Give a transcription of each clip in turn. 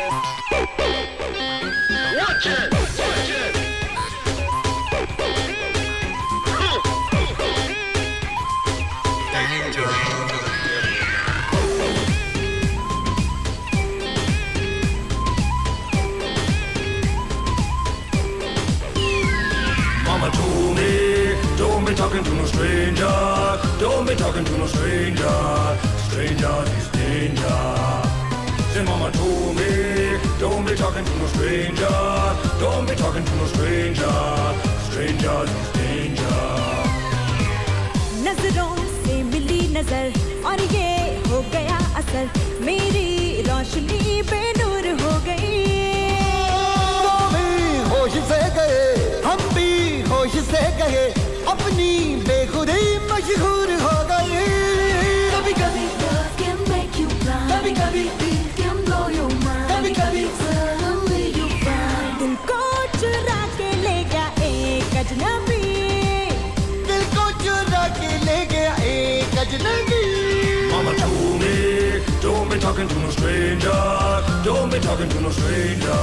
Watch it! Watch it! Mama told me, don't be talking to no stranger. Don't be talking to no stranger. Stranger stranger. Don't be talking to no stranger. Stranger is danger. नज़रों से मिली नज़र और ये हो गया असर मेरी रोशनी बेनूर हो गई भी होश से गए हम भी होश से गए अपनी बेखुदी मशहूर to no stranger.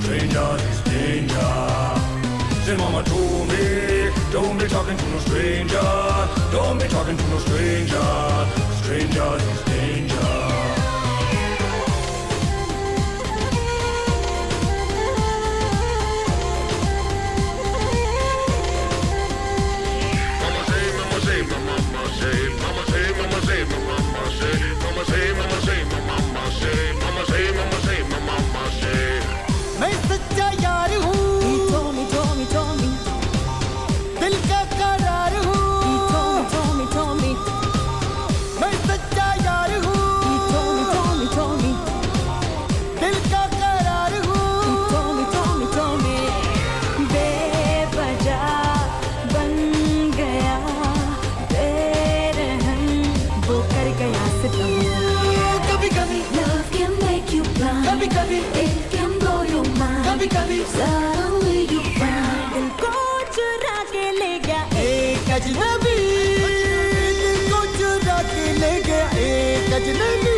Stranger is danger. Then Mama told me, don't be talking to no stranger. Don't be talking to no stranger. Stranger is danger. blind. कभी कभी It can blow your mind. कभी कभी Suddenly you find. दिल को चुरा के ले गया एक अजनबी दिल को चुरा के ले गया एक अजनबी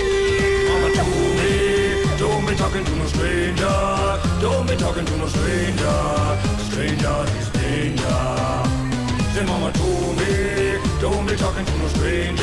Mama told me, don't be talking to no stranger. Don't be talking to no stranger. Stranger is danger. Then Mama told me, don't be talking to no stranger.